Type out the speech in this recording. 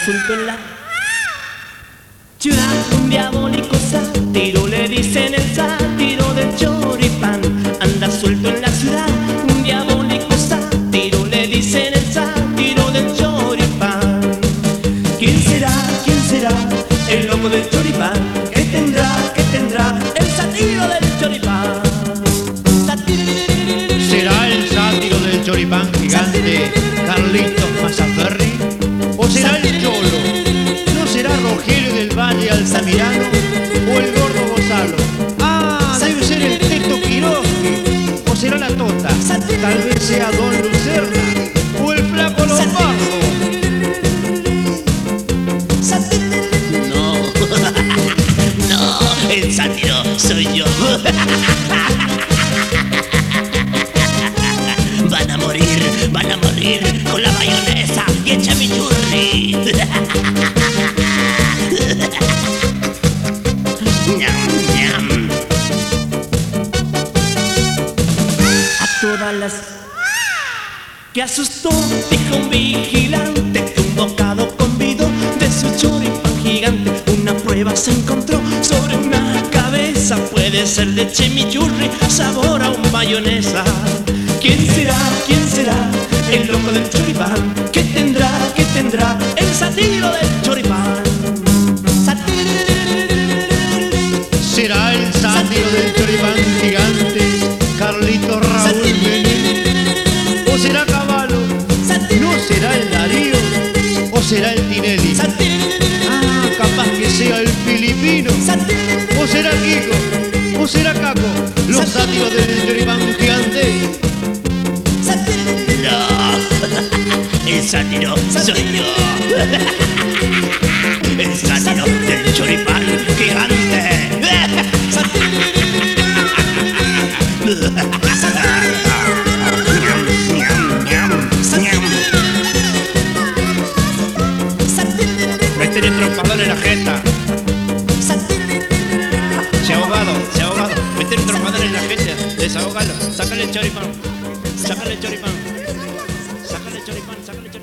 anda suelto en la ciudad. Un diabólico sátiro le dicen el sátiro del choripán. Anda suelto en la ciudad. Un diabólico sátiro le dicen el sátiro del choripán. ¿Quién será? ¿Quién será? El loco del choripán. ¿Qué tendrá? ¿Qué tendrá? El sátiro del choripán. ¿Será el sátiro del choripán gigante Carlitos Altamirano o el Gordo Gonzalo? Ah, debe ser el Teto Quiroski. ¿O será la Tota? Tal vez sea Don Lucerna o el Flaco Lombardo. No, no, el sátiro soy yo. Van a morir, van a morir con la mayonesa y el chimichurri. que asustó, dijo un vigilante que un bocado convidó de su choripán gigante. Una prueba se encontró sobre una cabeza, puede ser de chimichurri, sabor a un mayonesa. ¿Quién será? ¿Quién será? El loco del choripán. ¿Qué tendrá? ¿Qué tendrá? El sátiro del Ah, capaz que sea el filipino. ¿O será Kiko? ¿O será Caco? Los sátiros del gigante. No, el sátiro soy yo. El sátiro El trompador en la jeta. Se ha ahogado, se ha ahogado. Meter un trompador en la jeta. Desahógalo. Sácale el choripán. Sácale el choripán. Sácale el choripán.